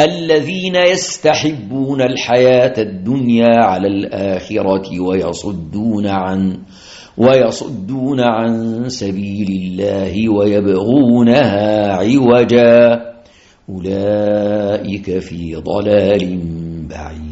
الذين يستحبون الحياة الدنيا على الآخرة ويصدون عن ويصدون عن سبيل الله ويبغونها عوجا. أولئك في ضلال بعيد.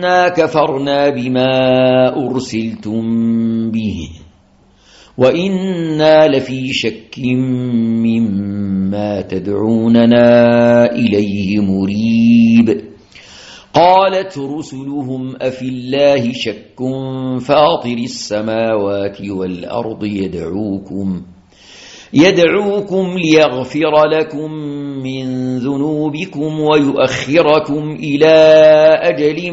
إنا كفرنا بما أرسلتم به وإنا لفي شك مما تدعوننا إليه مريب قالت رسلهم أفي الله شك فاطر السماوات والأرض يدعوكم يدعوكم ليغفر لكم من ذنوبكم ويؤخركم إلى أجل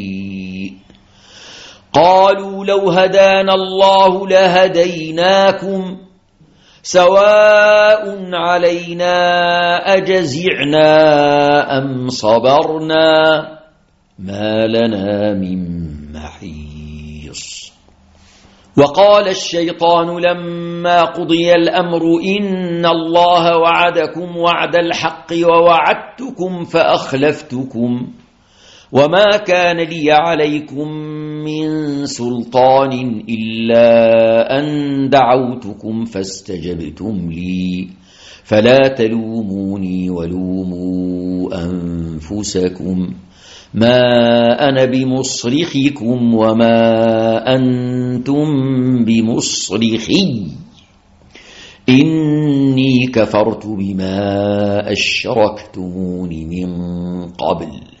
قالوا لو هدانا الله لهديناكم سواء علينا أجزعنا أم صبرنا ما لنا من محيص. وقال الشيطان لما قضي الأمر إن الله وعدكم وعد الحق ووعدتكم فأخلفتكم وما كان لي عليكم من سلطان إلا أن دعوتكم فاستجبتم لي. فلا تلوموني ولوموا أنفسكم. ما أنا بمصرخكم وما أنتم بمصرخي. إني كفرت بما أشركتمون من قبل.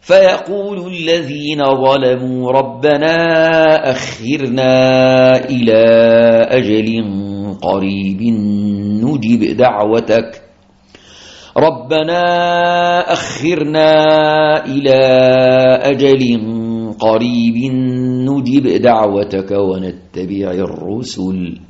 فيقول الذين ظلموا ربنا أخرنا إلى أجل قريب نجب دعوتك. ربنا أخرنا إلى أجل قريب نجب دعوتك ونتبع الرسل.